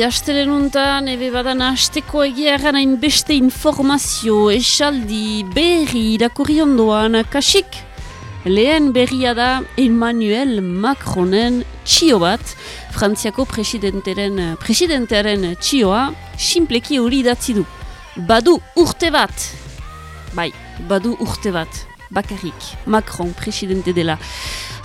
Astelen untan, ebe badan asteko egia ganain beste informazio, esaldi, berri, irakurri ondoan, kasik. Lehen berria da Emmanuel Macronen txio bat, Frantziako presidenteren, presidentearen txioa, simpleki hori datzi du. Badu urte bat, bai, badu urte bat, bakarrik, Macron presidente dela.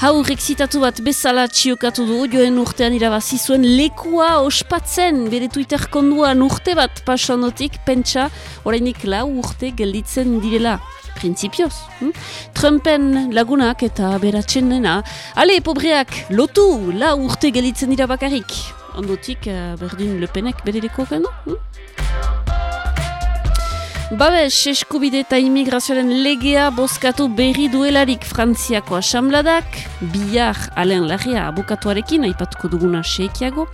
Hau rexitatu bat bezala txiokatu du, joen urtean irabazi zuen lekua ospatzen, bere Twitter konduan urte bat pasanotik, pentsa, orainik lau urte gelditzen direla. Principioz. Hm? Trumpen lagunak eta beratzen dena. Ale, pobreak, lotu, lau urte gelditzen dira bakarrik. Ondotik, uh, berdin lepenek bere deko gano? Hm? Babes, eskubide eta imigrazioaren legea bozkatu berri duelarik Frantziako asamladak, bihar alen lagia abukatuarekin, aipatuko duguna seikiago,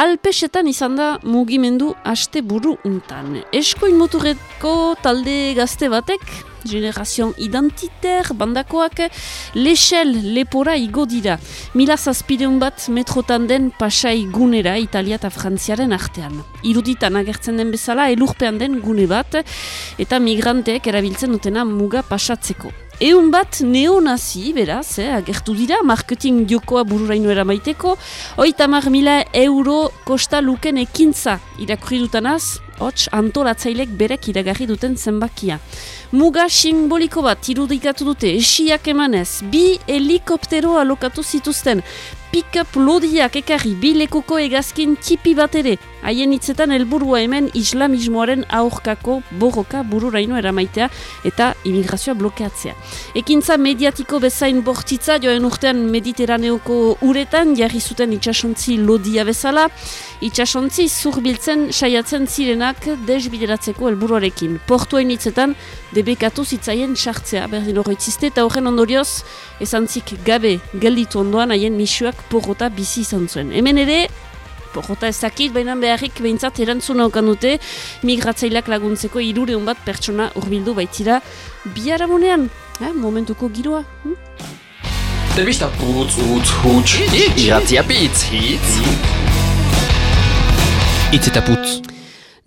Alpesetan izan da mugimendu aste buru untan. Eskoin moturreko talde gazte batek, generazion identiter bandakoak, lexel lepora igo dira. Mila zazpideun bat metrotan den pasai gunera Italia eta Frantziaren artean. Iruditan agertzen den bezala elurpean den gune bat eta migranteek erabiltzen dutena muga pasatzeko. Eun bat neonazi, beraz, eh, agertu dira, marketing jokoa bururaino eramaiteko, oita mar mila euro kosta luken ekintza irakurri dutanaz, hots antolatzailek berek iragarri duten zenbakia. Muga simboliko bat irudikatu dute, esiak emanez, bi helikoptero alokatu zituzten, pick-up lodiak ekarri bilekuko egazkin txipi bat ere. Haien hitzetan helburua hemen islamismoaren aurkako borroka bururaino eramaitea eta imigrazioa blokeatzea. Ekintza mediatiko bezain bortitza joen urtean mediterraneoko uretan jarri zuten itxasontzi lodia bezala, itxasontzi zurbiltzen saiatzen zirenak desbideratzeko helburuarekin. Portuain hitzetan debekatu zitzaien sartzea berdin horretziste eta horren ondorioz esantzik gabe gelditu ondoan haien misuak porrota bizi izan zuen. Hemen ere, porrota ezakit, baina beharrik behintzat erantzuna okan dute, migratzaileak laguntzeko irureun bat pertsona urbildu baitira biara monean, eh, momentuko giroa. Hm? Telebista putz, utz, huts, iratzia pitz, hitz. Itz eta putz.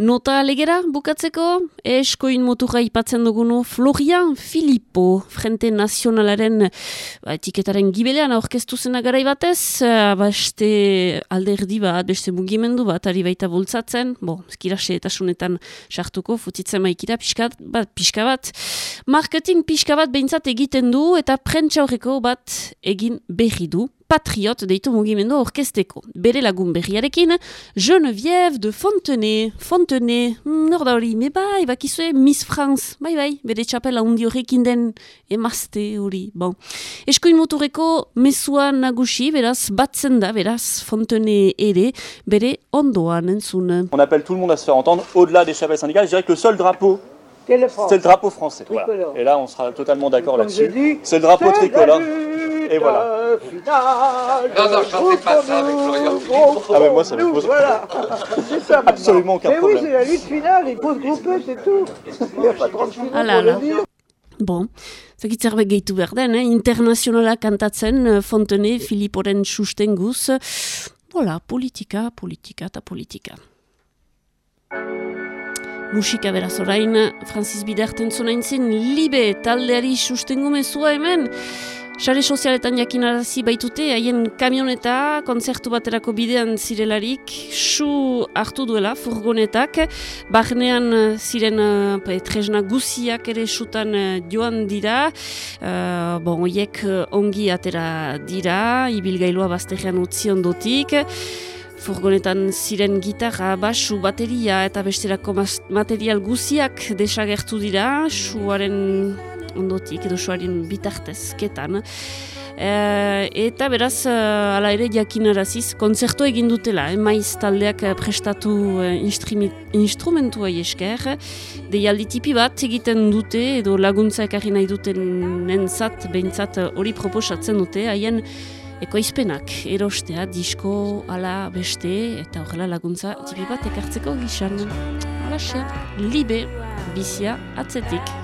Nota alegera bukatzeko, eskoin motura ipatzen dugunu Florian Filippo, Frente Nazionalaren ba, etiketaren gibelean aurkeztu zena garai batez, uh, beste alderdi bat, beste mugimendu bat, ari baita bultzatzen, bo, skirase eta sunetan sartuko, futitzen maikira pixka bat, pixka bat, marketing pixka bat behintzat egiten du eta prentsa horreko bat egin berri du, patriot deitu mugimendu orkesteko. Bere lagun berriarekin, Geneviève de Fontenay. Fontenay, mm, nor da hori, me bai, bakizue Miss France, bai bai, bere txapela hundi horrekin den emazte hori. Bon. Eskoin motureko mesua nagusi, beraz, batzen da, beraz, Fontenay ere, bere ondoan entzun. On appelle tout le monde à se faire entendre, au-delà des chapelles syndicales, je dirais que le seul drapeau c'est le drapeau français. Voilà. Et là, on sera totalement d'accord là-dessus. C'est le drapeau tricolore. Et voilà. Non, non, chantez pas ça avec Florian Ah ben moi, ça me pose Voilà, c'est ça. maintenant. absolument aucun Mais oui, c'est problème. la lutte finale, il faut se grouper, c'est tout. Il n'y a pas 30 finales Ah là pour là. le dire. Bon, zakit zerbait gehitu behar den, eh? internazionala kantatzen Fontene, Filiporen sustenguz. Hola, politika, politika eta politika. Musika beraz. Orain, Francis Biderten zonain libe taldeari sustengu mezua hemen, Sare sozialetan jakinarazi baitute, haien kamioneta, kontzertu baterako bidean zirelarik, su hartu duela, furgonetak, barnean eh, ziren uh, tresna guziak ere sutan eh, joan dira, uh, bon, oiek ongi atera dira, ibilgailua bazterrean utzi ondotik, Furgonetan ziren gitarra, basu, bateria eta besterako material guziak desagertu dira, suaren ondotik edo suaren bitartezketan. E, eta beraz, eh, hala ere jakinaraziz, kontzertu egin dutela, eh, taldeak eh, prestatu eh, instrumentua esker, deialdi tipi bat egiten dute, edo laguntza ekarri nahi duten entzat, behintzat eh, hori proposatzen dute, haien ekoizpenak erostea, disko, ala beste, eta horrela laguntza tipi bat ekartzeko gizan. Halaxe, libe, bizia, atzetik.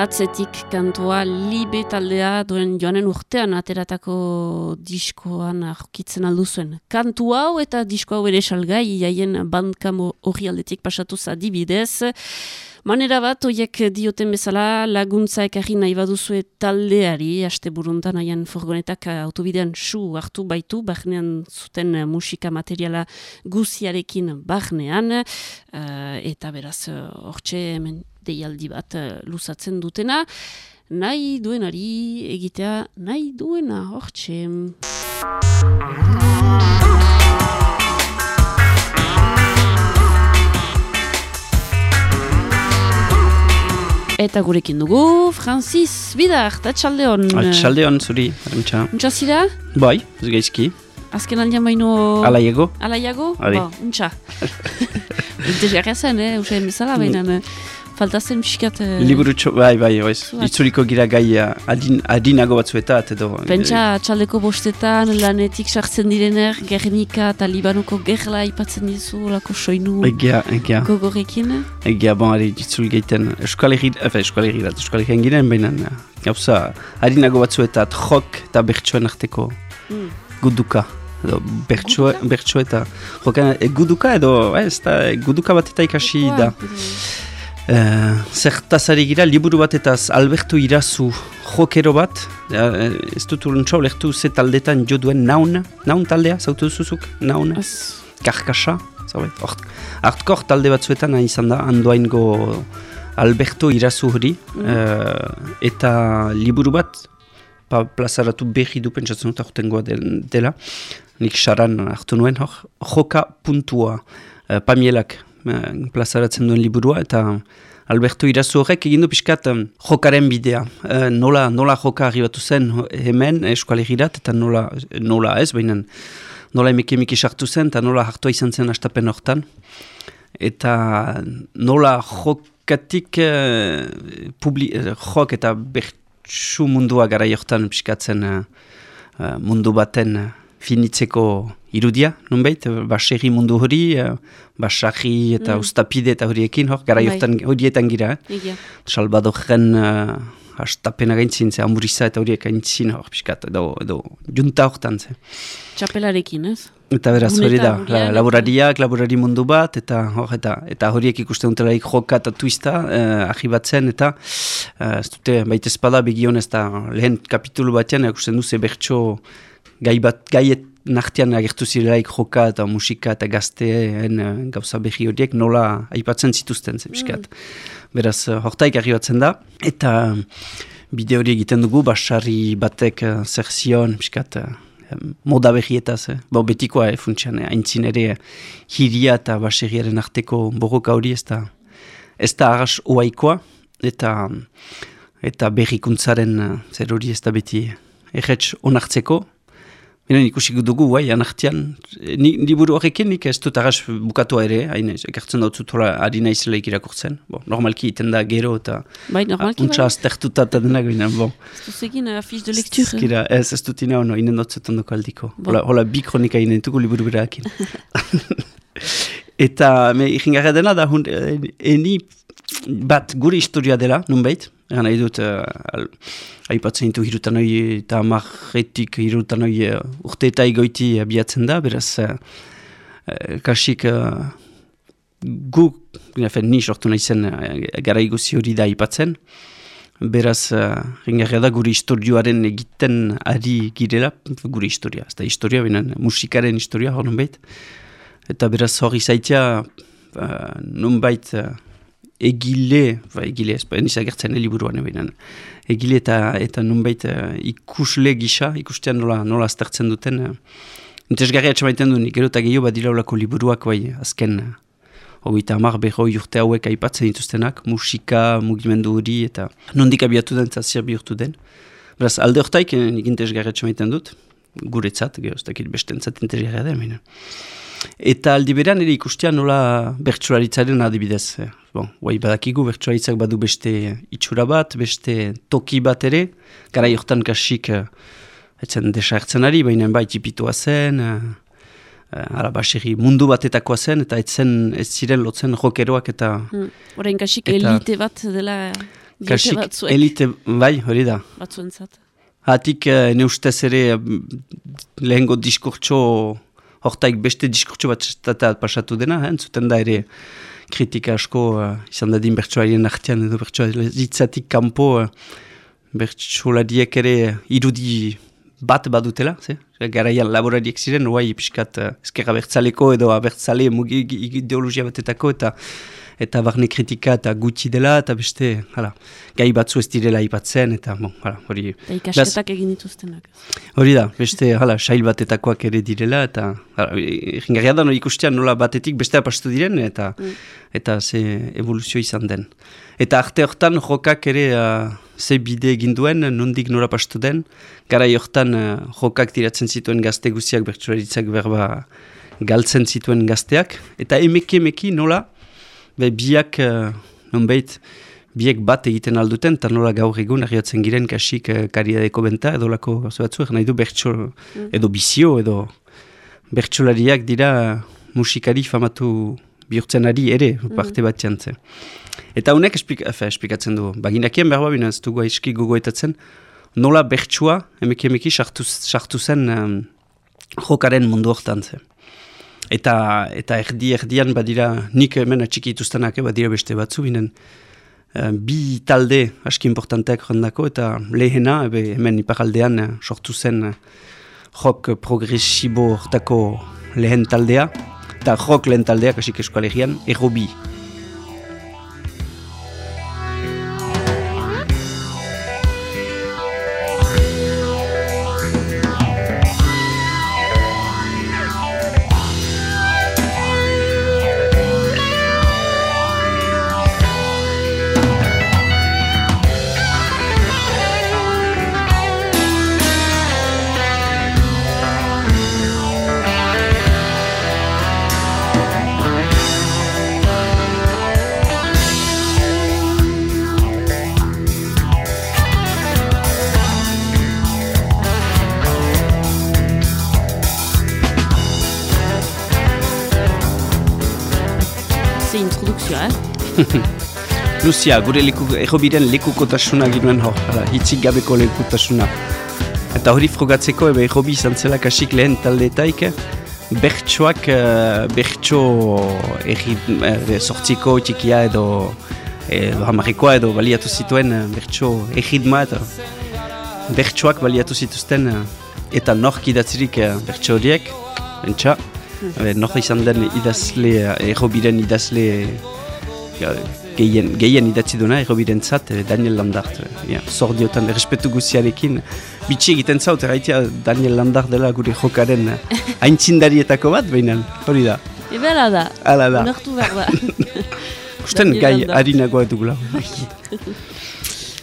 Atzetik kantua libe taldea duen joanen urtean ateratako diskoan arkitzen aldu zuen. Kantu hau eta disko hau ere salgai, jaien bandkamo hori aldetik pasatuz adibidez. Manera bat, oiek dioten bezala laguntza ekarri nahi baduzue taldeari, haste buruntan haien furgonetak autobidean su hartu baitu, barnean zuten musika materiala guziarekin barnean, uh, eta beraz, hortxe hemen deialdi bat uh, luzatzen dutena, nahi duenari egitea nahi duena hortxe. Eta gurekin dugu, Francis Bidar, eta txaldeon. Txaldeon, zuri, arantxa. Untsa zira? Bai, ez gaizki. Azken aldean baino... Alaiago. Alaiago? Adi. Ba, untsa. Interesgarria zen, eh? Usain bezala, baina... eh, Falta zen pixkat... eh, Liburutxo, bai, bai, oez. Zuat. Itzuriko gira gai eh, adin, adinago batzuetat, edo... Pentsa, txaldeko bostetan, lanetik sartzen direner, Gernika eta Libanoko gerla ipatzen dizu, lako soinu Egia, egia, gogorekin. egia, bon, ari, itzul geiten, Euskal Herri, efe, Euskal Herri dat, Euskal Herrian giren, baina, eh, gauza, adinago batzuetat, jok eta bertsoen arteko Mm. guduka. Edo, bertso, bertso eta, jokan, e, guduka edo, eh, ez da, e, guduka bat eta ikasi da. Uh, zertaz ari gira, liburu batetaz Alberto Irazu jokero bat, eh, ez dut urentxo, lehtu ze taldetan jo duen naun, naun taldea, zautu duzuzuk, naun, Az, karkasa, zaubait, hort, hartkor talde batzuetan izan da, andoaingo Alberto Irazu hori, eh, eta liburu bat, pa, plazaratu berri du pentsatzen dut aurtengoa del- dela, nik saran hartu nuen, hor, joka puntua, eh, pamielak eh, plazaratzen duen liburua, eta Alberto Irazu horrek egin du pixkat jokaren bidea. Eh, nola, nola joka arribatu zen hemen eskualegirat, eta nola, nola ez, baina nola emeki emeki sartu zen, eta nola hartua izan zen astapen hortan. Eta nola jokatik eh, publi, eh, jok eta bertsu mundua gara jortan pixkatzen eh, eh, mundu baten eh, finitzeko irudia, nunbait, baserri mundu hori, eh, basarri eta Mm. ustapide eta horiekin, hor, gara Bai. horietan gira, eh? egia. Salvadorren uh, hastapena gaintzin, ze hamburriza eta horiek gaintzin hor, pixkat, edo, edo junta hortan, ze. Txapelarekin, ez? Eta beraz hori da, la, laborariak, laborari mundu bat, eta hor, eta, eta horiek ikusten dutelaik joka eta twista, uh, ahibatzen, eta uh, ez dute, baita espada begion ez da, lehen kapitulu batean, ikusten duze bertso gai bat, gaiet nartian agertu zirelaik joka eta musika eta gazteen eh, gauza behi horiek nola aipatzen zituzten zen, pixkat. Beraz, uh, hortaik arribatzen da, eta bide hori egiten dugu, basarri batek zer zion, em, moda behietaz, eh? Bo, betikoa, eh, funtsian, eh? haintzin ere eh, hiria eta baserriaren arteko borroka hori ez da, ez da arras oaikoa, eta, eta berrikuntzaren eh, zer hori ez da beti erretz onartzeko, Benen ikusi dugu, bai, anartian, ni, liburu horrekin nik ez dut arras bukatua ere, hain ekartzen dut zutola ari naizelaik irakurtzen. Bo, normalki iten da gero eta Bai, normalki, untsa bai. aztertuta eta denak binen, bon. Ez duzegin uh, fiche de lecture. Zizkira, ez, ez dut ina ono, inen dut zetan doko aldiko. Bon. Hola, hola bi kronika inen dugu liburu berakin. eta, me, ikingarra dena da, hun, eh, eni bat gure historia dela, nunbait, egan nahi dut, uh, aipatzen ditu hirutanoi eta amarretik hirutanoi uh, urte eta egoiti abiatzen da, beraz, uh, uh, kasik uh, gu, ni sortu nahi zen uh, gara iguzi hori da aipatzen, Beraz, uh, da gure historioaren egiten ari girela, gure historia, ez da historia, benen musikaren historia hor nunbait. Eta beraz hori zaitea, uh, nunbait uh, egile, ba, egile ez, ba, niz agertzen eliburuan ebenen, egile eta, eta nunbait uh, ikusle gisa, ikustean nola, nola aztertzen duten, uh, interesgarria atxamaiten du, nik gero eta gehiago badira olako liburuak bai, azken, uh, hogeita hamar berroi urte hauek aipatzen dituztenak, musika, mugimendu hori, eta nondik abiatu den, zazia bihurtu den. Beraz, alde hortaik, eh, nik interesgarria txamaiten dut, guretzat, gero ez dakit bestentzat interesgarria den, baina. Eta aldi berean ere ikustea nola bertsularitzaren adibidez. eh. Bon, guai badakigu bertsularitzak badu beste itxura bat, beste toki bat ere, gara jortan kasik uh, etzen desartzen ari, baina bai tipitua zen, uh, basiri mundu batetakoa zen, eta etzen ez ziren lotzen jokeroak eta Hmm. Orain kasik Eta- elite bat dela Kasik elite, bai, hori da. Batzuentzat. Hatik uh, ne ustez ere lehengo diskurtso, hortaik beste diskurtso bat pasatu dena, hein, zuten da ere kritika asko uh, izan dadin bertsoarien artean edo bertsoaritzatik kanpo uh, bertsolariek ere irudi bat badutela, ze? Garaian laborariek ziren, oai piskat uh, ezkerra bertzaleko edo abertzale ideologia batetako eta eta barne kritika eta gutxi dela, eta beste, hala, gai batzu ez direla ipatzen, eta, bon, hala, hori... Eta ikasketak egin dituztenak. Hori da, beste, hala, sail batetakoak ere direla, eta, hala, ringarria da, no, ikustean nola batetik beste apastu diren, eta, mm. eta ze evoluzio izan den. Eta arte hortan, jokak ere, uh, ze bide egin duen, nondik nora pastu den, gara hortan, uh, jokak tiratzen zituen gazte guziak, bertsularitzak berba galtzen zituen gazteak, eta emeki emeki nola, be biak, uh, nonbait, biek bat egiten alduten, eta nola gaur egun arriatzen giren kasik uh, karidadeko benta, edo lako batzuek, nahi du bertso, mm. edo bizio, edo bertsolariak dira musikari famatu bihurtzen ari ere, mm. parte bat jantzen. Eta honek esplik, esplikatzen du, baginakien behar babina ez dugu aiski gogoetatzen, nola bertsua, emeki emeki, sartu zen um, jokaren mundu hortan zen. Eta, eta erdi erdian badira nik hemen atxiki ituztenak eh, badira beste batzu binen uh, bi talde aski importanteak rondako eta lehena ebe, hemen iparaldean uh, sortu zen rock progresibo hortako lehen taldea eta rock lehen taldeak asik eskualegian errobi. Luzia, gure leku, errobiren lekukotasuna ginoen hor, hitzik gabeko lekukotasuna. Eta hori frogatzeko, ebe errobi izan zela kasik lehen taldeetaik, bertsoak, uh, bertso sortziko txikia edo, edo hamarikoa edo baliatu zituen bertso erritma eta bertsoak baliatu zituzten eta nork idatzirik bertso horiek, bentsa, nork izan den idazle, errobiren idazle gehien, gehien idatzi duena errobiren zat, eh, Daniel Landart. Eh, ja, Zordiotan, respetu guziarekin. Bitsi egiten zaut, erraitea Daniel Landart dela gure jokaren eh, aintzindarietako bat, behinan, hori da. Ebela da, Ala da. nortu behar da. Usten gai harinagoa dugula.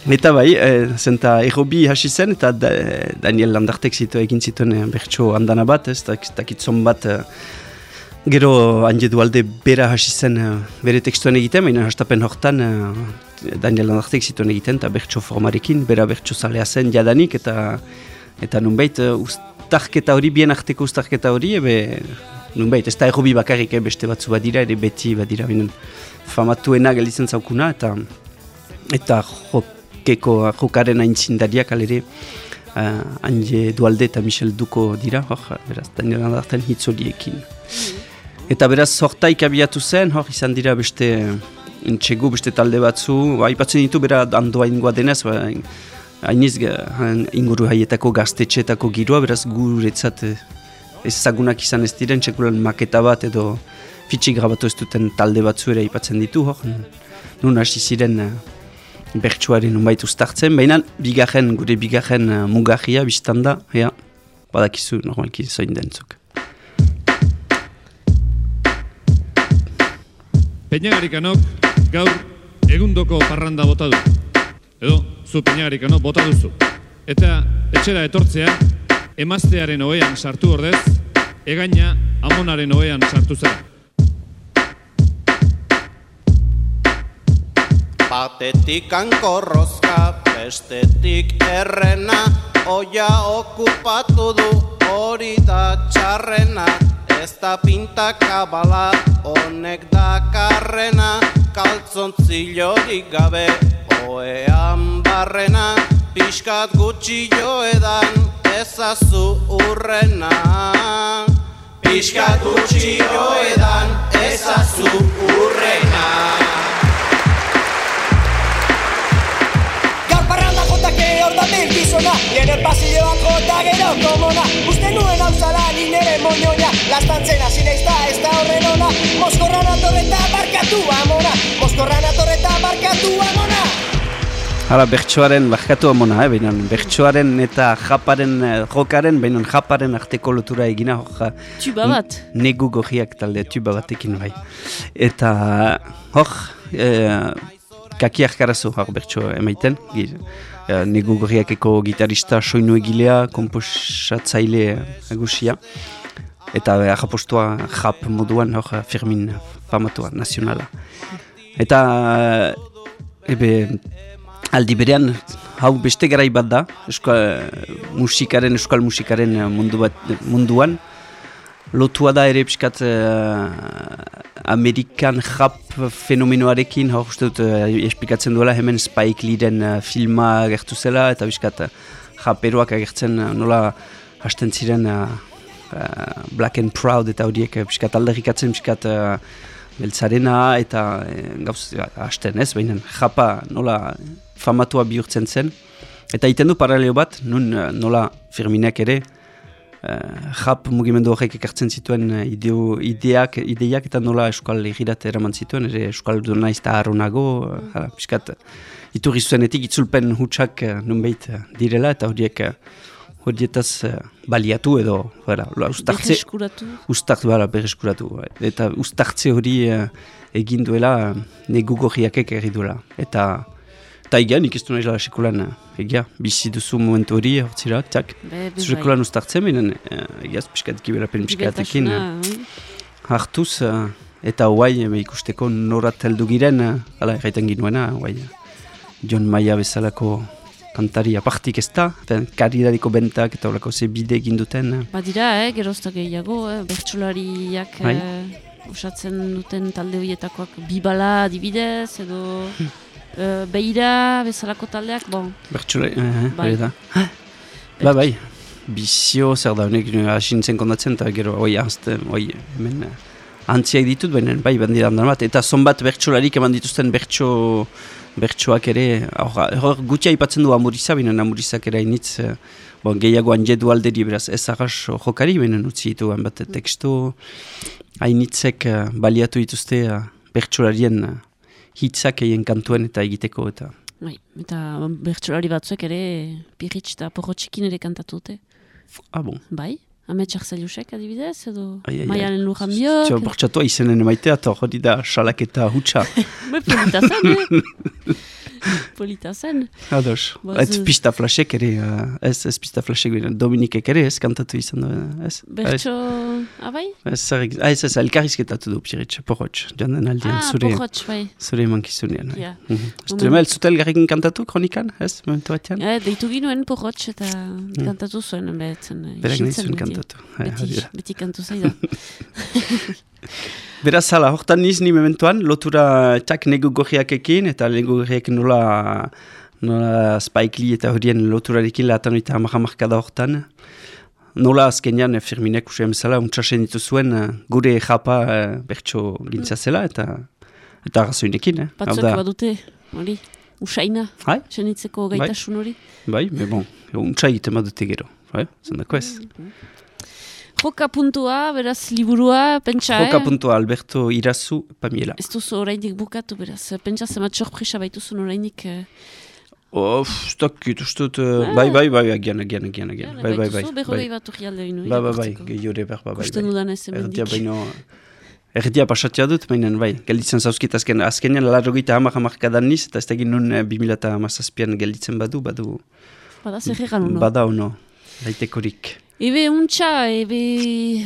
Eta bai, e, zenta errobi hasi zen, eta Daniel Landartek zitu egin zituen e, bertso handana bat, ez dakitzon bat Gero handi alde bera hasi zen uh, bere tekstuan egiten, baina hastapen hortan uh, Daniel Anartek zituen egiten, eta bertso formarekin, bera bertso zalea zen jadanik, eta eta nunbait uh, ustarketa hori, bien arteko ustarketa hori, ebe nunbait, ez da errobi bakarrik eh, beste batzu badira, ere beti badira binen famatuena gelitzen zaukuna, eta eta jokeko jokaren aintzindariak alere uh, handi dualde eta Michel Duko dira, hor, beraz, Daniel Anarten hitzoliekin. Mm Eta beraz, sortaik abiatu zen, hor izan dira beste entxegu, beste talde batzu, aipatzen ditu bera andoa ingoa denez, ba, hainiz inguru haietako gaztetxeetako giroa, beraz guretzat eh, ezagunak izan ez diren, txekulan maketa bat edo fitxik grabatu ez duten talde batzu ere aipatzen ditu, hor. Nun hasi ziren bertsuaren unbait ustartzen, baina bigarren, gure bigarren uh, mugarria biztan da, ja, badakizu normalki zoin dentzuk. Peñagarikanok gaur egundoko parranda bota du. Edo, zu Peñagarikanok bota duzu. Eta etxera etortzea, emaztearen oean sartu ordez, egaina amonaren oean sartu zara. Batetik ankorrozka, bestetik errena, oia okupatu du hori da txarrena, Ez da pinta kabala, honek da karrena, kaltzon zilorik gabe, Oean barrena. Piskat gutxi joedan Ezazu urrena. Piskat gutxi joedan Ezazu urrena Garparranda jotake hor da bilkizona Nire pasilloan jota gero komona. Uste nuen hau zala ni nire moñoña. Lastantzen hasi naiz da ez da horren ona. Moskorran atorreta barkatu amona. Moskorran atorreta barkatu amona. Hala, bertsoaren, barkatu amona, eh, behinan, bertsoaren eta japaren, eh, jokaren, behinan japaren arteko lotura egina, hor, Tuba bat. negu gorriak talde tuba batekin bai. Eta, hor, eh, kaki arkarazu, hor, bertso emaiten, gir, eh, negu gorriakeko gitarista soinu egilea, komposatzaile agusia, eta eh, japostua jap moduan, hor, firmin famatua, nazionala. Eta, ebe, aldi berean, hau beste garai bat da, euskal musikaren, euskal musikaren eh, mundu bat, munduan, lotua da ere piskat Amerikan rap fenomenoarekin, hor uste dut uh, esplikatzen duela hemen Spike Leeren uh, filma agertu zela, eta piskat uh, raperoak agertzen uh, nola hasten ziren uh, uh, Black and Proud eta horiek uh, piskat aldarrikatzen piskat uh, beltzarena eta uh, gauz uh, hasten ez, baina japa nola famatua bihurtzen zen. Eta iten du paralelo bat, nun uh, nola Firminek ere, uh, jap mugimendu horrek ekartzen zituen uh, ideo, ideak, ideiak eta nola euskal egirat eraman zituen, ere euskal du naiz eta harronago, uh, hala, piskat, iturri zuenetik itzulpen hutsak uh, nunbait uh, direla eta horiek horietaz uh, baliatu edo, bera, ustartze, Berreskuratu. ustart, bera, berreskuratu, eta ustartze hori uh, egin duela uh, negu gorriakek egin duela, eta Eta egia, nik ez du nahi zela sekulan, egia, bizi duzu momentu hori, hortzira, tak, sekulan ustartzen, baina eh, egia, piskat gibelapen piskatekin eh, hartuz, eh, eta eh, ikusteko norat heldu giren, ala erraiten ginuena, hoai, John Maia bezalako kantari apartik ez da, karidariko bentak eta horako ze bide egin duten. Badira, eh, geroztak gehiago, eh, bertsolariak Bai. eh, osatzen duten talde horietakoak bibala adibidez, edo eh, beira bezalako taldeak, bon, Bertxule, eh, Bai. bai. da. Ba, bai, bizio zer da, honek hasi nintzen kondatzen, eta gero, oi, ahazte, oi, hemen, eh, antziak ditut, baina, bai, bandira handan bat, eta zonbat bertxolarik eman dituzten bertxo, bertxoak ere, hor, hor gutxia ipatzen du amuriza, baina amurizak ere hainitz, eh, bon, gehiago anjedu alderi, beraz, ez arras jokari, baina utzi ditu, bat tekstu, hainitzek eh, baliatu dituzte eh, bertxolarien eh, hitzak egin kantuen eta egiteko, eta bai, eta bertsolari batzuek ere pirritx eta porrotxikin ere kantatu dute. ah, bon. Bai, ametsak zailusek adibidez, edo Ai, ai, ai. maialen Txo, bortxatua izenen emaitea, eta hori da salaketa hutsa. Bai, polita zen, eh? polita zen. Ados. Ba, Ez pista flashek ere, uh, ez, ez pista flashek, bera, Dominikek ere ez kantatu izan du, ez? Bertso, abai? Ez, egin- ah, ez, ez, elkarrizketatu du, piritx, porrotx, joan den aldean, Ah, zure, porrotx, bai. zure emankizunean. bai. Ja. Mhm. Ez dut ema, ez zute elgarrekin kantatu, kronikan, ez, momentu batean? Eh, deitu ginuen porrotx eta kantatu zuen, behetzen. eh, Hmm. Berak nahi zuen kantatu. Beti, beti kantu zaida. Beraz, hala, hortan niz ni mementuan, lotura txak negu gorriakekin, eta negu gorriak nola, nola Spike Lee eta horien loturarekin lehatan oita hamamarkada hortan. Nola azkenean eh, Firminek uste emezala, untsasen ditu zuen eh, gure japa eh, bertso gintza zela, eta eta arrazoinekin, eh? Batzuk da, badute, hori, usaina, Hai? senitzeko gaitasun hori. bai, me bon, untsa egiten badute gero, bai, zendako ez. Joka puntua, beraz, liburua, pentsa, Joka eh? puntua Alberto Irazu Pamiela. Ez duzu oraindik bukatu, beraz. Pentsa zemat sorpresa baituzun oraindik. Eh, Of, stakit, uste dut, eh, bai, bai, bai, agian, agian, agian, agian, bai, bai, bai, baituzu, berrogei bai, bat urri alde inu. bai, bai, bai, gehiore behar, bai, bai, Kusten bai. dudan ez Erdia hemendik. baino... Erdia pasatzea dut, baina bai, gelditzen zauzkit azken, azkenean larrogeita hamar hamarkadan niz, eta ez da egin nun eh, 2000 hamazazpian gelditzen badu, badu, Bada zer egan bada ono, daitekorik. Ebe untxa, ebe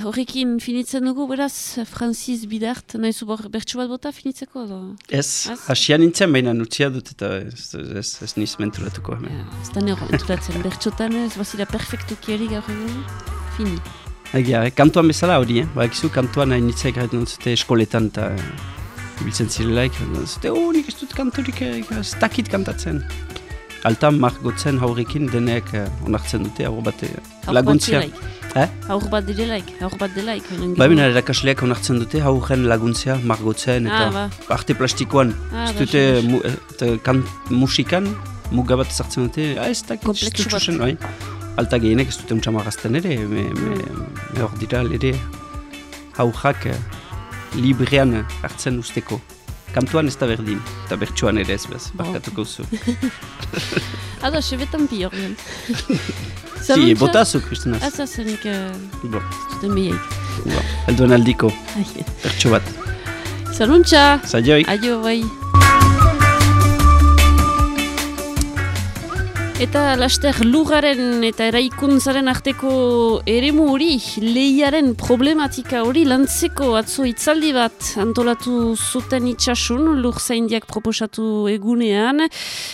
horrekin finitzen dugu, beraz, Francis Bidart, nahi zu bertsu bat bota finitzeko, edo? Ez, Ez? hasian nintzen, baina nutzia dut, eta ez, ez, ez niz menturatuko hemen. Ja, ez da nero enturatzen, bertxotan ez, bazira perfektuki eri gaur egun, fini. Egia, eh, kantuan bezala hori, eh? Ba, egizu, kantuan hain nitzek gaitu zute eskoletan eta eh, biltzen zirelaik, zute, oh, nik ez dut kanturik, ez dakit kantatzen. Altan margotzen haurekin denek onartzen dute, hau bat laguntzia. Eh? Haur bat direlaik, haur bat delaik. Ba, bina erakasleak onartzen dute, hauren laguntzia, margotzen, eta ah, ba. arte plastikoan. Ah, ez dute, mu, kan, musikan, mugabat zartzen dute, ah, ez zuzen, bai. Alta gehienek ez dute untxamagazten ere, me, me, me hor dira, ere, haurak librean hartzen usteko. Kantuan ez da berdin, eta bertsuan ere ez bez, barkatuko zu. Ada, sebetan pi hor den. Si, botazu, Kristina. Aza, zenik, bo, zuten bihaik. Elduen aldiko, bertsu bat. Zaluntza! Zaioi! Aio, bai! Eta laster lugaren eta eraikuntzaren arteko eremu hori, lehiaren problematika hori lantzeko atzo itzaldi bat antolatu zuten itxasun, lur zaindiak proposatu egunean,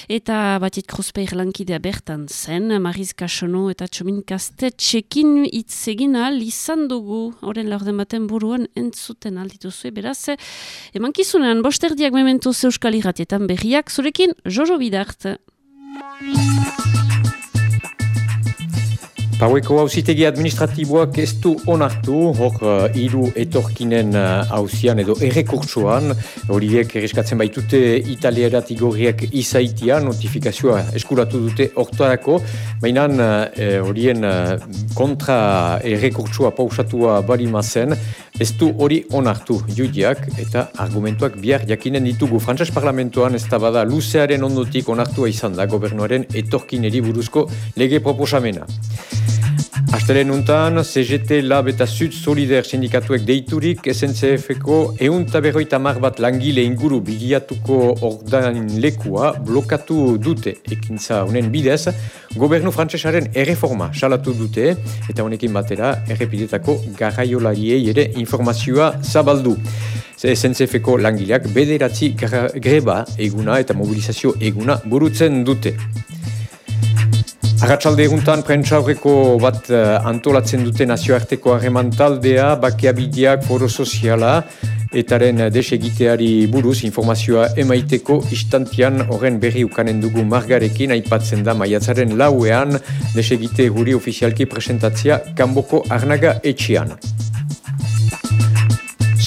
eta batit krospeir lankidea bertan zen, Mariz Kasono eta Txomin Kastetxekin itzegin al izan dugu, horren laurden baten buruan entzuten alditu zuen, beraz, eman kizunean, bosterdiak memento zeuskal irratietan berriak, zurekin, Jojo Bidart. Paueko hausitegi administratiboak ez du onartu, hor uh, iru etorkinen hausian uh, edo errekurtsuan, horiek erreskatzen baitute italierat igorriak izaitia, notifikazioa eskuratu dute hortarako, baina uh, horien uh, kontra errekurtsua pausatua balimazen, ez du hori onartu judiak eta argumentuak bihar jakinen ditugu. Frantzas parlamentoan ez da bada luzearen ondotik onartua izan da gobernuaren etorkineri buruzko lege proposamena. Astelen untan, CGT Lab eta Sud Solider sindikatuek deiturik SNCF-eko eun taberroita mar bat langile inguru bigiatuko ordan lekua blokatu dute ekintza honen bidez, gobernu frantsesaren erreforma salatu dute eta honekin batera errepidetako garraiolariei ere informazioa zabaldu. SNCF-eko langileak bederatzi greba eguna eta mobilizazio eguna burutzen dute. Arratxalde eguntan prentsaurreko bat uh, antolatzen dute nazioarteko harreman taldea, bakeabideak, foro soziala, etaren desegiteari buruz informazioa emaiteko istantian horren berri ukanen dugu margarekin aipatzen da maiatzaren lauean desegite guri ofizialki presentatzea kanboko arnaga etxian.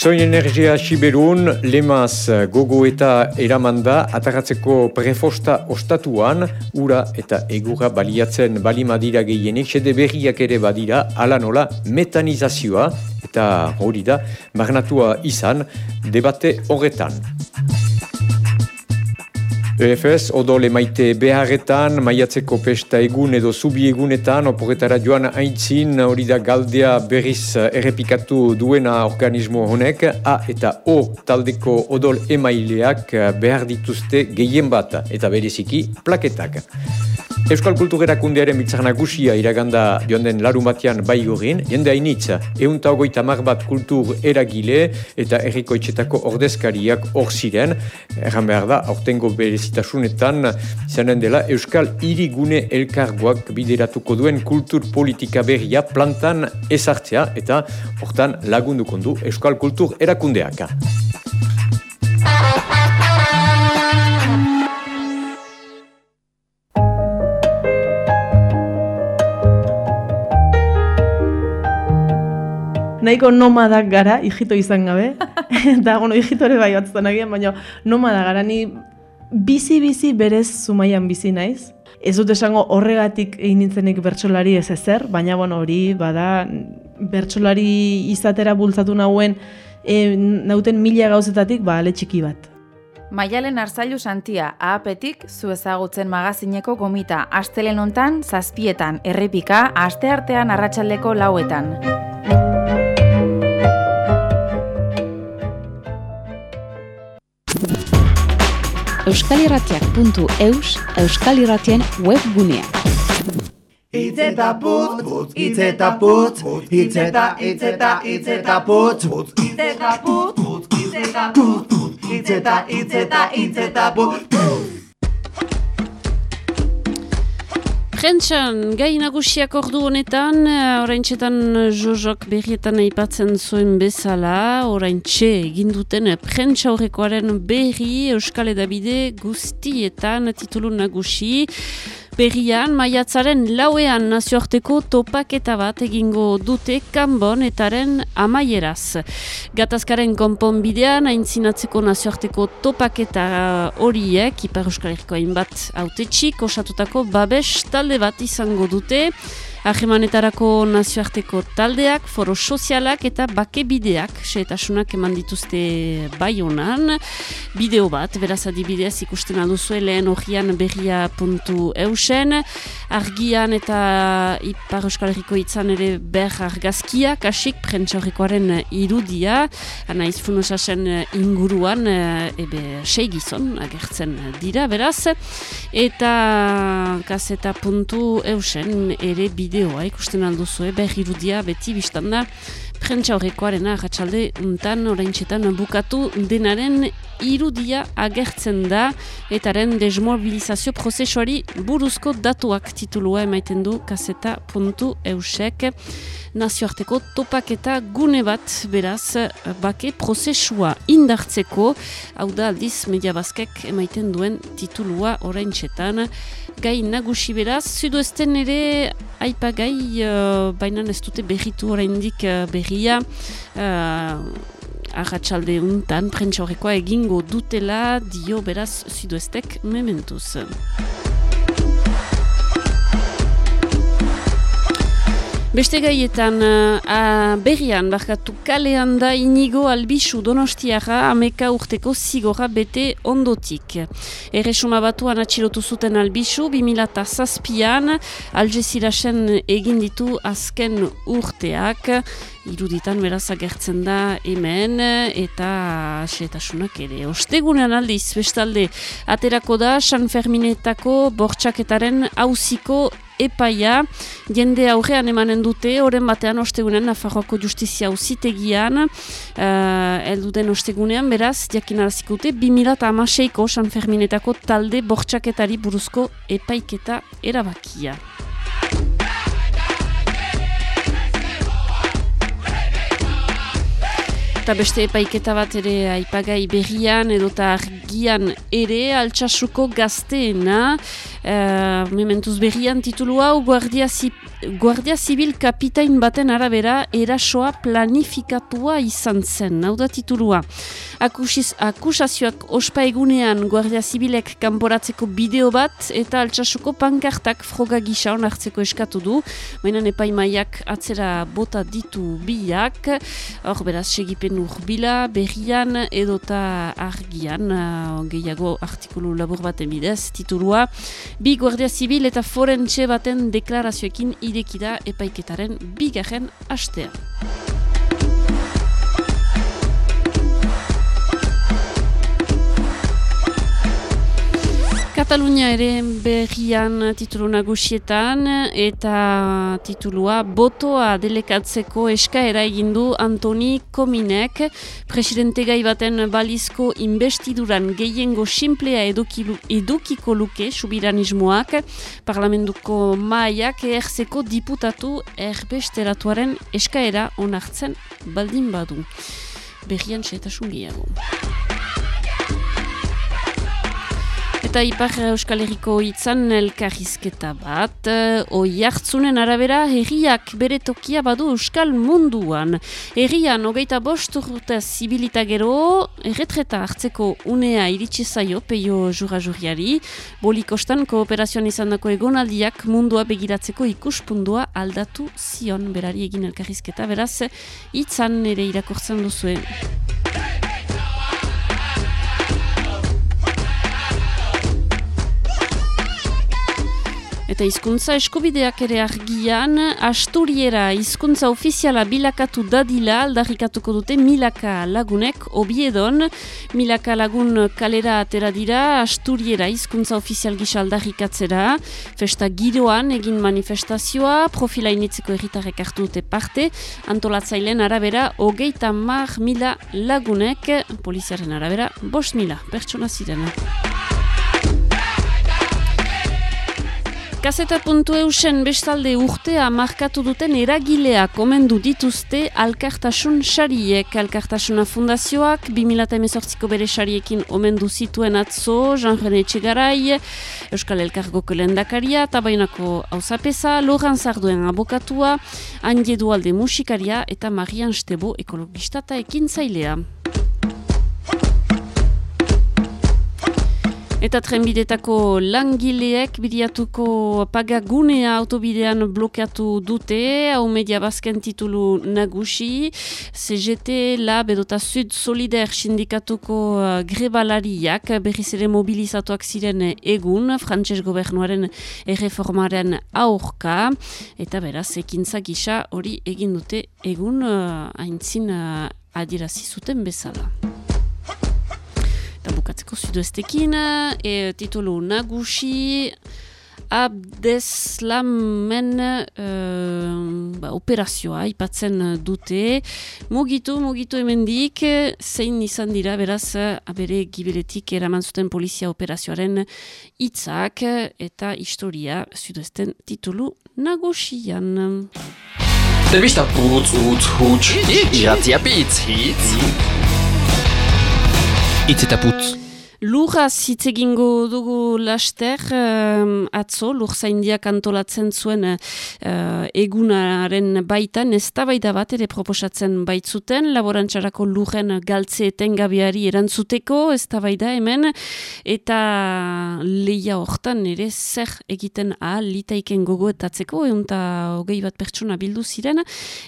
Soin energia siberun, lemaz gogo eta eramanda, ataratzeko prefosta ostatuan, ura eta egura baliatzen balimadira gehienik, sede berriak ere badira, ala nola metanizazioa, eta hori da, magnatua izan, debate horretan. EFS, odole maite beharretan, maiatzeko pesta egun edo zubi egunetan, oporretara joan aintzin, hori da galdea berriz errepikatu duena organismo honek, A eta O taldeko odol emaileak behar dituzte gehien bat, eta bereziki plaketak. Euskal Kulturerakundearen biltzak nagusia iraganda joan den larun batean bai gorin, jende hainitz, egun eta mar bat kultur eragile eta erriko etxetako ordezkariak hor ziren, erran behar da, aurtengo berezitasunetan, izanen dela Euskal Irigune Elkargoak bideratuko duen kultur politika berria plantan ezartzea eta hortan lagundukondu Euskal Kultur erakundeak. nahiko nomadak gara, hijito izan gabe, eta, bueno, hijito ere bai batzen agian, baina nomada gara, ni bizi-bizi berez zumaian bizi naiz. Ez dut esango horregatik egin nintzenik bertsolari ez ezer, baina bueno, hori bada bertsolari izatera bultzatu nauen e, nauten mila gauzetatik ba ale txiki bat. Maialen Arzailu Santia, ahapetik zu ezagutzen magazineko gomita, astelen hontan, zazpietan, errepika, asteartean arratsaldeko lauetan. euskalirratiak.eus euskalirratien webgunea. Itzeta putz, itzeta putz, itzeta, itzeta, itzeta putz, itzeta putz, itzeta putz, itzeta, itzeta, itzeta putz. Prentxan, gai nagusiak ordu honetan, oraintxetan jojok berrietan aipatzen zuen bezala, oraintxe eginduten prentxa horrekoaren berri Euskal Edabide guztietan titulu nagusi. Berrian, maiatzaren lauean nazioarteko topaketa bat egingo dute kanbon etaren amaieraz. Gatazkaren konponbidean, aintzinatzeko nazioarteko topaketa horiek, Ipar Euskal Herriko hainbat autetxik, osatutako babes talde bat izango dute, Ahemanetarako nazioarteko taldeak, foro sozialak eta bake bideak, seetasunak eman dituzte bai honan. Bideo bat, beraz adibidez ikusten alduzue lehen horian berria puntu eusen. Argian eta Ipar Euskal Herriko itzan ere ber argazkia, kasik prentsa horrekoaren irudia. Anaiz funosasen inguruan, ebe sei gizon agertzen dira, beraz. Eta kaseta puntu eusen ere bideo bideoa ikusten alduzue, behar irudia beti biztanda prentsa horrekoarena ratxalde untan oraintxetan bukatu denaren irudia agertzen da. Etaren desmobilizazio prozesuari buruzko datuak titulua emaiten du kaseta puntu eusek. Nazioarteko topaketa gune bat beraz bake prozesua indartzeko. Hau da aldiz media bazkek emaiten duen titulua oraintxetan. Gai nagusi beraz zuduesten ere aipagai uh, baina ez dute berritu oraindik uh, berria uh, Arratxalde untan, prentxorrekoa egingo dutela dio beraz zuduestek mementuz. Beste gaietan, uh, berrian, barkatu kalean da inigo albisu donostiara ameka urteko zigora bete ondotik. Erresuma batuan atxilotu zuten albisu, 2008an, algezirasen egin ditu azken urteak, iruditan beraz agertzen da hemen eta setasunak ere. Ostegunean aldiz, bestalde, aterako da San Ferminetako bortxaketaren hauziko epaia, jende aurrean emanen dute, horren batean ostegunean Nafarroako justizia uzitegian, uh, elduden ostegunean, beraz, diakinaraziko dute, 2008ko San Ferminetako talde bortxaketari buruzko epaiketa erabakia. Eta beste epaiketa bat ere aipagai berrian edota argian ere altsasuko gazteena. Uh, mementuz berrian titulu hau Guardia, Guardia Zibil kapitain baten arabera erasoa planifikatua izan zen. Hau da titulua. Akusiz, akusazioak ospa egunean Guardia Zibilek kanporatzeko bideo bat eta altsasuko pankartak froga gisa onartzeko eskatu du. Baina epaimaiak atzera bota ditu biak. Hor beraz segipen urbila berrian edota argian. Gehiago artikulu labur baten bidez titulua. Bi Guardia Zibil eta Forentxe baten deklarazioekin irekida epaiketaren bigarren astea. Katalunia ere berrian titulu nagusietan eta titulua botoa delekatzeko eskaera egindu Antoni Kominek presidente gai baten balizko investiduran gehiengo simplea edukiko luke subiranismoak parlamentuko maiak erzeko diputatu erbesteratuaren eskaera onartzen baldin badu. Berrian txetasun gehiago. Eta Ipar Euskal Herriko itzan elkarrizketa bat, oi hartzunen arabera herriak bere tokia badu Euskal munduan. Herrian, hogeita bost urte zibilita gero, erretreta hartzeko unea iritsi zaio peio jura juriari, bolikostan kooperazioan izan dako egonaldiak mundua begiratzeko ikuspundua aldatu zion berari egin elkarrizketa, beraz, itzan ere irakortzen duzuen. Eta hizkuntza eskubideak ere argian, Asturiera hizkuntza ofiziala bilakatu dadila aldarrikatuko dute Milaka lagunek obiedon. Milaka lagun kalera atera dira, Asturiera hizkuntza ofizial gisa aldarrikatzera. Festa giroan egin manifestazioa, profila initzeko erritarrek hartu dute parte, antolatzailen arabera hogeita mar mila lagunek, poliziaren arabera, bost mila, pertsona ziren. Kaseta puntu eusen bestalde urtea markatu duten eragilea komendu dituzte Alkartasun Sariek. Alkartasuna Fundazioak 2018ko bere sariekin omendu zituen atzo, Jean-René Txegarai, Euskal Elkargoko lendakaria, Tabainako hausapesa, Loran Zarduen abokatua, Andie Dualde musikaria eta Marian Stebo ekologista eta ekintzailea. Eta trenbidetako langileek bidiatuko pagagunea autobidean blokeatu dute, hau media bazken titulu nagusi, CGT, Lab edota Sud Solider sindikatuko uh, grebalariak berriz ere mobilizatuak ziren egun, frantses gobernuaren erreformaren aurka, eta beraz, ekintza gisa hori egin dute egun uh, haintzin uh, adirazi zuten bezala eta bukatzeko sudoestekin, e, titulu nagusi, abdeslamen uh, ba, operazioa ipatzen dute. Mugitu, mugitu emendik, zein izan dira, beraz, abere gibeletik eraman zuten polizia operazioaren hitzak eta historia sudoesten titulu nagusian. Telebista putz, utz, huts, iratzia bitz, hitz. Itz Lurraz hitz egingo dugu laster, uh, atzo, lur zaindiak antolatzen zuen uh, egunaren baitan, ez bat ere proposatzen baitzuten, laborantxarako lurren galtze etengabiari erantzuteko, ez hemen, eta leia hortan ere zer egiten ahal litaiken gogoetatzeko, egun eta hogei bat pertsona bildu ziren,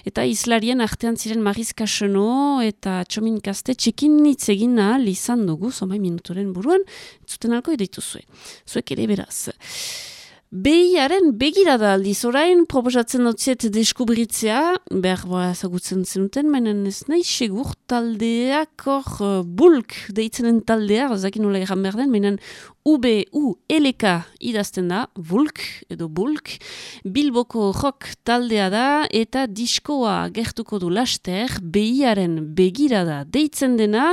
eta islarien artean ziren Mariz Kaseno eta Txomin Kaste txekin hitz egin ahal izan dugu, zomai minuturen buruan, zuten alko edaitu zuen. Zuek ere beraz. Behiaren begirada aldiz orain, proposatzen dutziet deskubritzea, behar boa zagutzen zenuten, mainen ez nahi segur taldeak hor uh, bulk deitzenen taldea, zakin nola egan behar den, mainen UBU LK idazten da, bulk edo bulk, Bilboko rock taldea da eta diskoa gertuko du laster, behiaren begirada deitzen dena,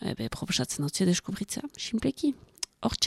ebe proposatzen dutziet deskubritzea, simpleki, hor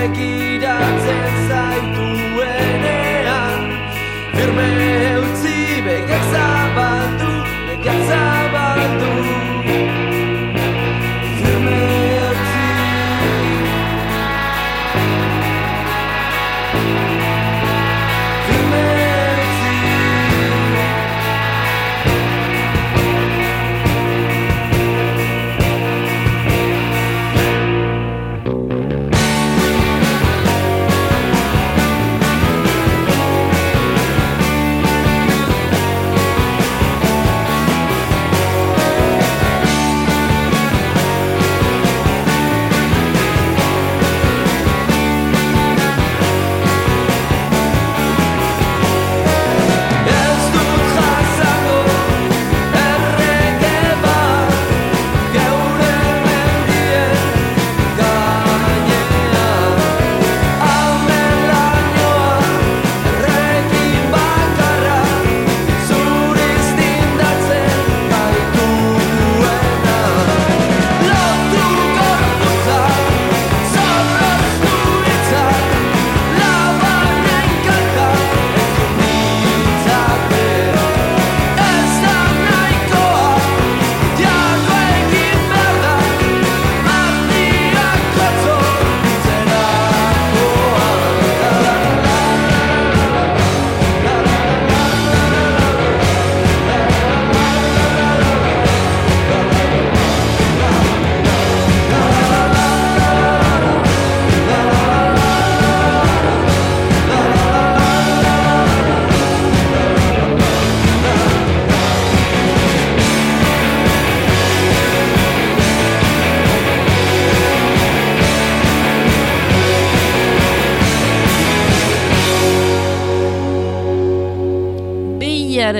begiratzen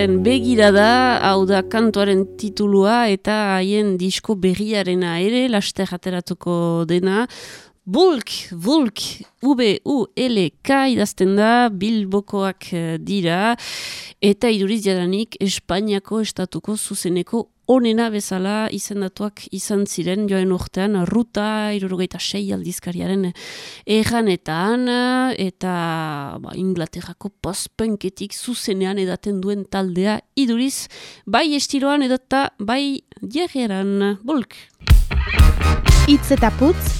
Afrikaren begirada, hau da kantuaren titulua eta haien disko berriarena ere, laster ateratuko dena. Bulk, Bulk, V-U-L-K idazten da, Bilbokoak eh, dira, eta iduriz jadanik Espainiako estatuko zuzeneko onena bezala izendatuak izan ziren joen urtean ruta irurogeita sei aldizkariaren erranetan eta ba, Inglaterrako postpunketik zuzenean edaten duen taldea iduriz bai estiloan edota bai jerreran bulk. Itz eta putz,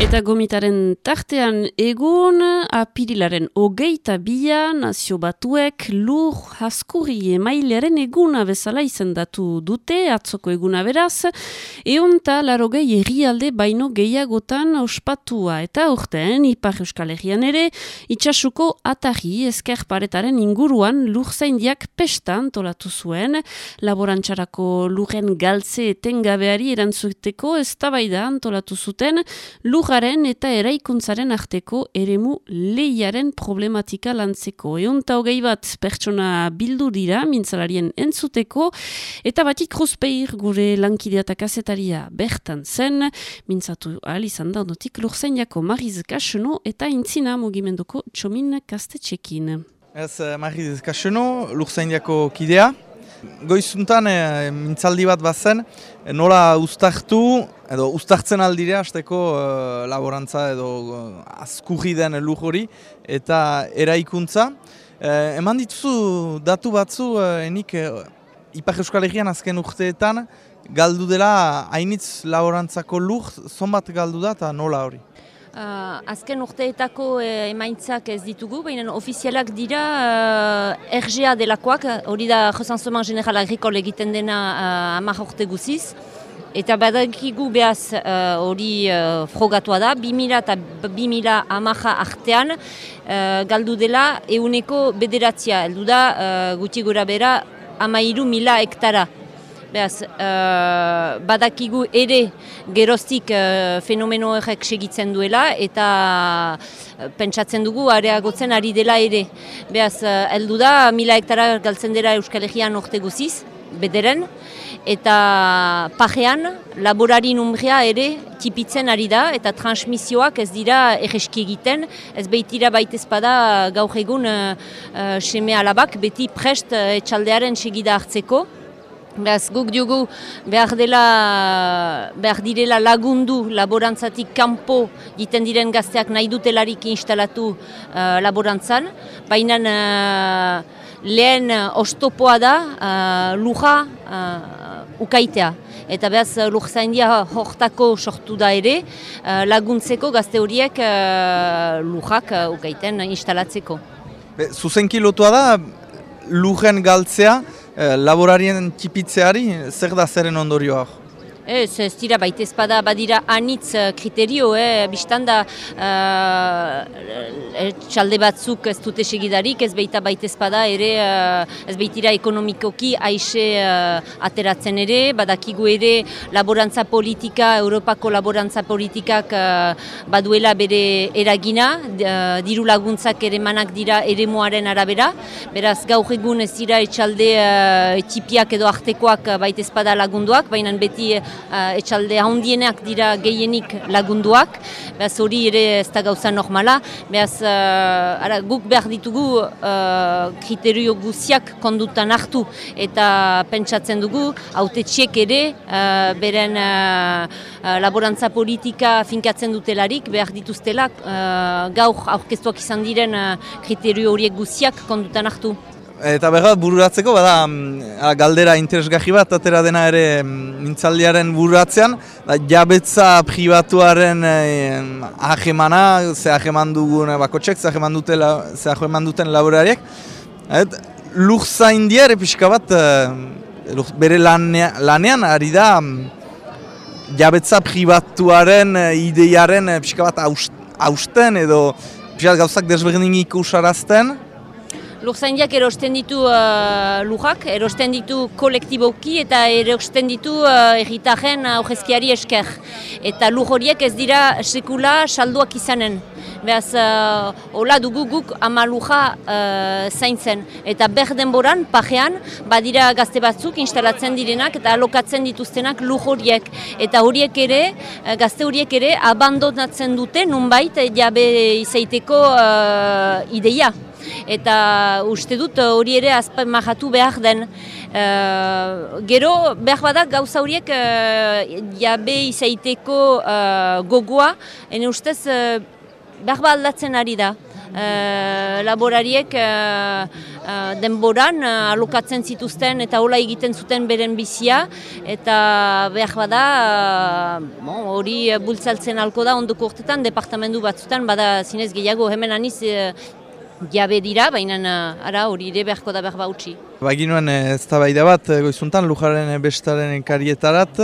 Eta gomitaren tartean egun, apirilaren hogeita bia, nazio batuek lur haskurri emailearen eguna bezala izendatu dute, atzoko eguna beraz, eonta larogei errialde baino gehiagotan ospatua. Eta urtean, ipar euskal herrian ere, itxasuko atari esker paretaren inguruan lur zaindiak pestan tolatu zuen, laborantxarako lurren galtze etengabeari erantzuteko ez tabaidan tolatu zuten, lur lurraren eta eraikuntzaren arteko eremu lehiaren problematika lantzeko. Eunta hogei bat pertsona bildu dira, mintzalarien entzuteko, eta batik kruzpeir gure lankidea eta kasetaria bertan zen, mintzatu ahal izan da onotik lurzen Mariz Kaseno eta intzina mugimenduko txomin kastetxekin. Ez uh, Mariz Kaseno, lurzen kidea. Goizuntan e, mintzaldi bat bazen, e, nola ustartu, edo ustartzen aldire hasteko e, laborantza edo e, azkurri den lur hori, eta eraikuntza. E, eman dituzu datu batzu, e, enik e, Ipar Euskal Herrian azken urteetan, galdu dela hainitz laborantzako lur, zonbat galdu da eta nola hori? Uh, azken urteetako eh, emaitzak ez ditugu, baina ofizialak dira uh, RGA delakoak, hori da Josanzoman General Agrikol egiten dena uh, amak urte guziz. Eta badakigu behaz hori uh, frogatua da, 2000 eta 2000 amaja artean uh, galdu dela euneko bederatzia, heldu da uh, guti gura bera amairu mila hektara. Beaz, uh, badakigu ere geroztik uh, fenomeno errek segitzen duela eta uh, pentsatzen dugu areagotzen ari dela ere. Beaz, uh, eldu da, mila hektara galtzen dela Euskal Herrian orte guziz, bederen, eta pajean laborari numbria ere tipitzen ari da eta transmisioak ez dira erreski egiten, ez behitira baitezpada gaur egun uh, uh, seme alabak beti prest uh, etxaldearen segida hartzeko. Beraz, guk diogu behar dela, behar direla lagundu laborantzatik kanpo diten diren gazteak nahi dutelarik instalatu uh, laborantzan. Baina uh, lehen ostopoa da uh, luja uh, ukaitea. Eta behaz lur zaindia hortako sortu da ere laguntzeko gazte horiek uh, lujak uh, ukaiten instalatzeko. Be, zuzenki lotua da lujen galtzea, Eh, laborarien txipitzeari, zer da zeren ondorioa? Ez, ez dira baita ezpada badira anitz uh, kriterio, eh? biztan da uh, txalde batzuk ez dute segidarik, ez baita baita ezpada ere, uh, ez baitira ekonomikoki aixe ateratzen ere, badakigu ere laborantza politika, Europako laborantza politikak baduela bere eragina, diru laguntzak ere manak dira ere moaren arabera, beraz gaur egun ez dira etxalde uh, txipiak edo artekoak baita ezpada lagunduak, baina beti uh, etxalde handienak dira gehienik lagunduak, behaz hori ere ez da gauza normala, behaz uh, ara, guk behar ditugu uh, kriterio guziak kondutan hartu eta pentsatzen dugu, haute ere uh, beren uh, laborantza politika finkatzen dutelarik behar dituztela uh, gaur aurkeztuak izan diren uh, kriterio horiek guziak kondutan hartu. Eta berra bururatzeko, bada mm, galdera interesgarri bat, atera dena ere mm, mintzaldiaren bururatzean, da, jabetza pribatuaren eh, ahemana, ze aheman dugun bakotxek, ze aheman, dutela, ze aheman duten laborariak. Lur zain diare pixka bat, eh, bere lanean ari da, mm, jabetza pribatuaren eh, ideiaren eh, pixka bat hausten edo pixka gauzak desberdin ikusarazten. Lurzaindiak erosten ditu uh, lujak, erosten ditu kolektiboki eta erosten ditu uh, erritaren uh, esker. Eta luj horiek ez dira sekula salduak izanen. Beaz, uh, dugu guk amaluja uh, zaintzen. Eta ber denboran, pajean, badira gazte batzuk instalatzen direnak eta alokatzen dituztenak luj horiek. Eta horiek ere, uh, gazte horiek ere, abandonatzen dute nunbait jabe izaiteko uh, ideia. Eta uste dut hori ere azpemahatu behar den. Uh, gero, behar badak gauza horiek uh, jabe izaiteko uh, gogoa, ene ustez uh, behar bat aldatzen ari da. Uh, laborariek uh, uh, denboran alokatzen zituzten eta hola egiten zuten beren bizia eta behar bada hori uh, bultzaltzen alko da ondoko urtetan departamentu batzutan bada zinez gehiago hemen aniz jabe dira, baina ara hori ere beharko da behar bautzi. Baginuen ez da bat goizuntan lujaren bestaren karietarat,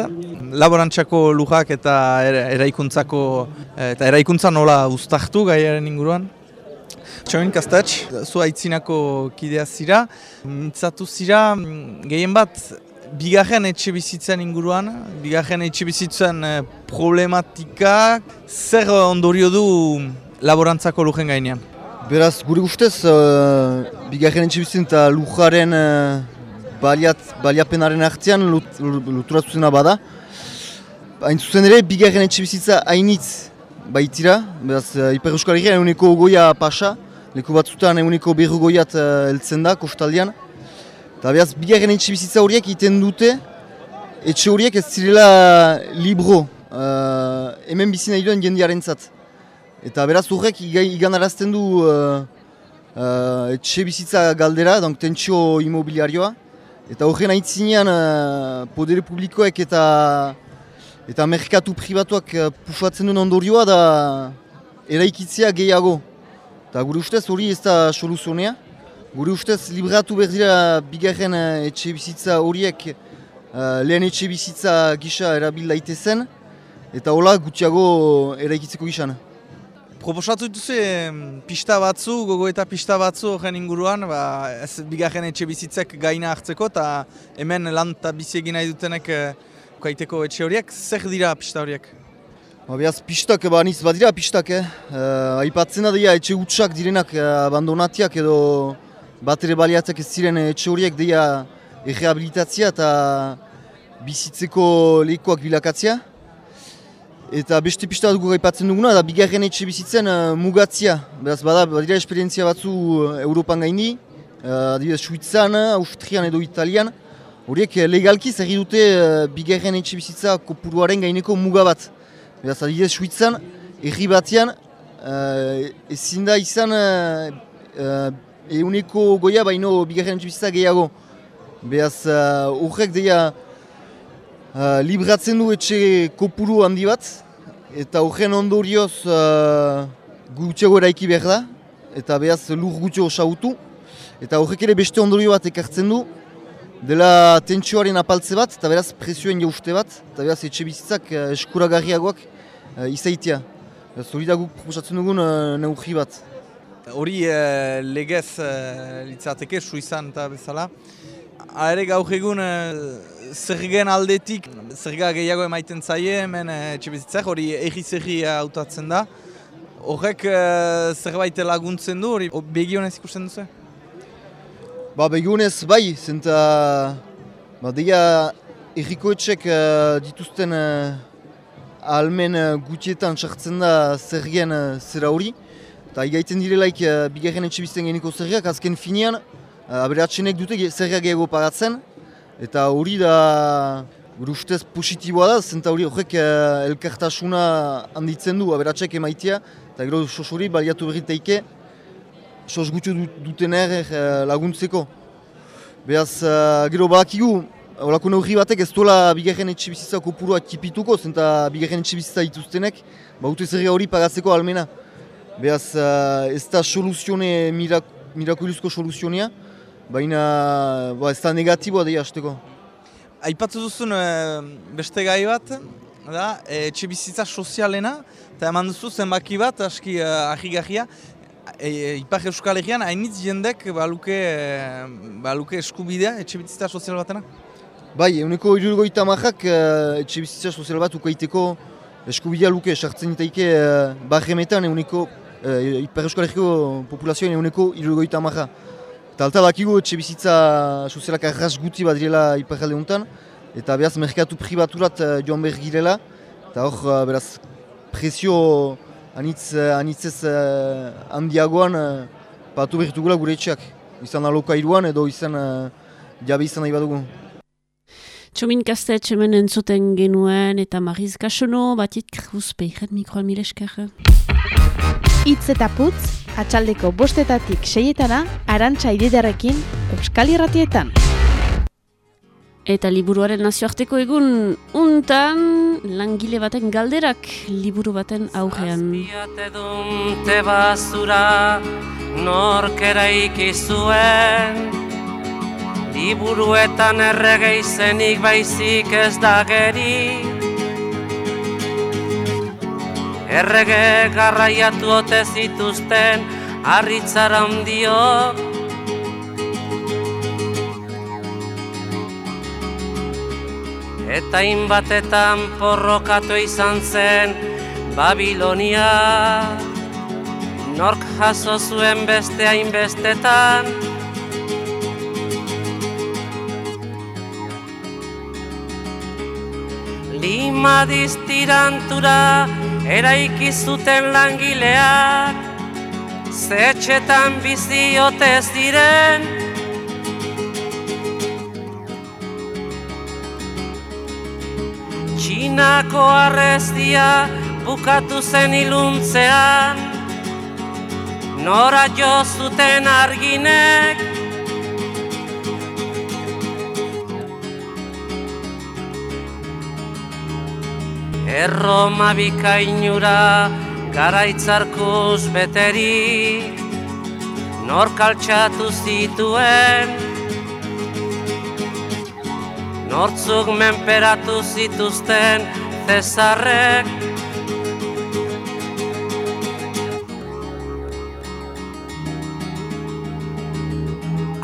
laborantzako lujak eta eraikuntzako eta eraikuntza nola ustartu gaiaren inguruan. Txoin Kastats, zu haitzinako kidea zira, mintzatu zira, gehien bat, bigarren etxe bizitzen inguruan, bigarren etxe bizitzen problematika, zer ondorio du laborantzako lujen gainean? Beraz, gure guztez, uh, bigarren etxibizien eta lujaren uh, baliat, baliapenaren artean lut, luturatu zena bada. Hain zuzen ere, bigarren etxibizitza hainitz baitira. Beraz, uh, Iper Euskal Herrian eguneko goia pasa, leku batzutan eguneko berru goiat uh, eltzen da, kostaldian. Eta beraz, bigarren etxibizitza horiek iten dute, etxe horiek ez zirela libro, uh, hemen bizina iduen jendiaren zat. Eta beraz horrek igan arazten du uh, uh, etxe bizitza galdera, donk tentsio imobiliarioa. Eta horren aitzinean uh, podere publikoek eta eta merkatu privatuak uh, pufatzen duen ondorioa da eraikitzea gehiago. Eta gure ustez hori ez da soluzionea. Gure ustez libratu behar dira bigarren uh, etxe bizitza horiek uh, lehen etxe bizitza gisa erabil daitezen. Eta hola gutxiago eraikitzeko gisan. Proposatu duzu pista batzu, gogo eta pista batzu horren inguruan, ba, ez bigarren etxe bizitzek gaina hartzeko eta hemen lan eta bizi egin nahi dutenek e, kaiteko etxe horiek, zer dira pista horiek? Ba, behaz pistak, ba, niz badira pistak, eh? Uh, aipatzen da dira etxe utxak direnak uh, abandonatiak edo bat ere baliatzak ez ziren etxe horiek dira errehabilitatzia eta bizitzeko lehikoak bilakatzia. Eta beste pista dugu gaipatzen duguna, da bigarren etxe bizitzen uh, mugatzia. Beraz, bada, badira esperientzia batzu uh, Europan gaini, uh, adibidez Suitzan, Austrian edo Italian. Horiek legalki zerri dute uh, bigarren etxe bizitza kopuruaren gaineko muga bat. Beraz, adibidez Suitzan, erri batean, uh, ezin da izan uh, uh, euneko goia baino bigarren etxe bizitza gehiago. Beraz, horrek uh, deia Uh, libratzen du etxe kopuru handi bat, eta horren ondorioz uh, gutxego eraiki behar da, eta behaz lur gutxego sautu, eta horrek ere beste ondorio bat ekartzen du, dela tentsioaren apaltze bat, eta beraz presioen jauste bat, eta beraz etxe bizitzak uh, eskuragarriagoak uh, izaitia. Hori da guk proposatzen dugun uh, bat. Hori uh, legez uh, litzateke, suizan eta bezala. Aere gaur egun zergen aldetik, zerga gehiago emaiten zaie, hemen eh, etxe bizitzak, hori egi zerri hautatzen da. Horrek eh, zerbait laguntzen du, hori begionez ikusten duzu? Ba, begionez bai, zenta ba, deia erriko etxek uh, dituzten almen gutietan sartzen da zergen uh, zera hori. Eta igaiten direlaik bigarren etxe bizten geniko zerriak, azken finean, uh, aberatzenek dute zerriak gehiago pagatzen, Eta hori da gure ustez positiboa da, zenta hori horrek eh, elkartasuna handitzen du, aberatzek emaitia, eta gero sos hori baliatu berriteike, sos gutxo duten er laguntzeko. Beaz, uh, gero badakigu, horako neurri batek ez duela bigarren etxe bizitza kopurua kipituko, zenta bigarren etxe bizitza dituztenek, ba ute zerri hori pagatzeko almena. Beaz, uh, ez da soluzione, mirak, mirakuluzko soluzionea, baina ba, ez da negatiboa da hasteko. Aipatu duzun e, beste gai bat, da, e, etxe bizitza sozialena, eta eman duzu zenbaki bat, aski uh, e, Ipar Euskal Herrian, hainitz jendek baluke, e, baluke eskubidea etxe bizitza sozial batena? Bai, eguneko irurgoita marrak uh, etxe bizitza sozial bat ukaiteko eskubidea luke, sartzen ditaike uh, barremetan eguneko e, Iper Euskal Herriko populazioen eguneko irugoita marra. Eta alta bakigu etxe bizitza sozialak arras guti bat direla Iper Jalde honetan, eta behaz merkatu pribaturat uh, joan behar girela, eta hor uh, beraz presio anitz, anitzez uh, handiagoan patu behar dugula gure etxeak. Izan aloka iruan edo izan jabe izan nahi badugu. Txomin kastet hemen entzuten genuen eta Mariz Kasono batit kruz peiret mikroan mileskerre. Itz eta putz, atxaldeko bostetatik seietana, arantxa ididarekin, Euskal Irratietan. Eta liburuaren nazioarteko egun untan langile baten galderak liburu baten aurrean. Azpiate dunte basura norkera ikizuen Liburuetan errege izenik baizik ez da geri Errege garraiatu ote zituzten harritzara handio Eta inbatetan porrokatu izan zen Babilonia. Nork jaso zuen beste hainbestetan. Lima diztirantura eraiki zuten langileak Zetxetan bizi otez diren. Txinako arreztia bukatu zen iluntzean Nora jo zuten arginek Erroma bikainura garaitzarkuz beteri Nor kaltxatu zituen Nortzuk menperatu zituzten Cesarrek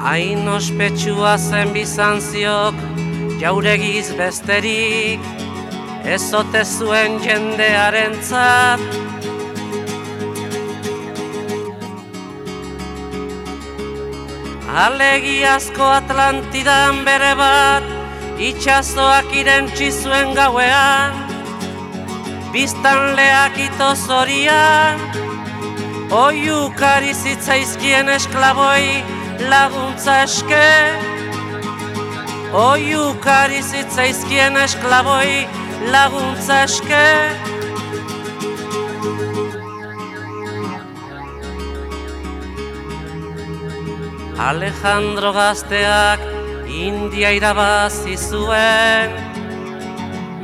Hain ospetsua zen bizantziok jauregiz besterik Ez ote zuen jendearen zat Alegiazko Atlantidan bere bat Itxazoak irentzi zuen gauean. Biztan leak ito zorian Oiukari zitzaizkien esklaboi laguntza eske. Oiukari zitzaizkien esklaboi laguntza eske Alejandro gazteak India irabazi zuen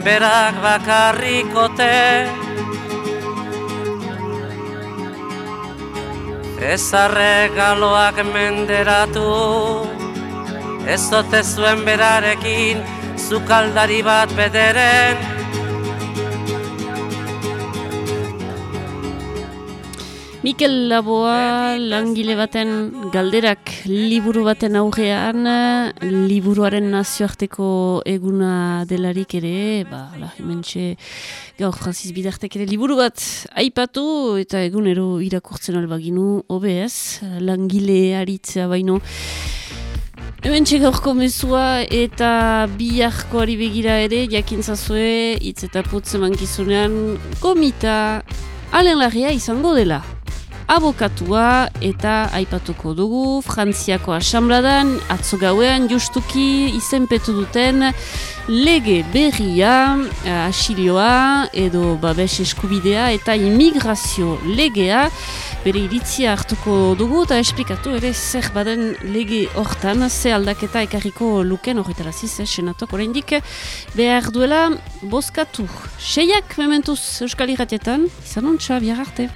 Berak bakarrikote Ezarre galoak menderatu Ez ote zuen berarekin Zukaldari bat bederen Mikel Laboa langile baten galderak liburu baten aurrean, liburuaren nazioarteko eguna delarik ere, ba, la, hementxe gaur Francis Bidartek ere liburu bat aipatu eta egunero irakurtzen albaginu OBS, langile aritzea baino. Hemen gaurko mezua eta biharkoari begira ere, jakintzazue, hitz eta putz emankizunean, komita alen izango dela abokatua eta aipatuko dugu Frantziako asambladan atzo gauean justuki izenpetu duten lege berria asilioa edo babes eskubidea eta imigrazio legea bere iritzia hartuko dugu eta esplikatu ere zer baden lege hortan ze aldaketa ekarriko luken horretara ziz, eh, senatok oraindik behar duela bozkatu. Seiak mementuz Euskal Iratietan, izan ontsa, bihar arte.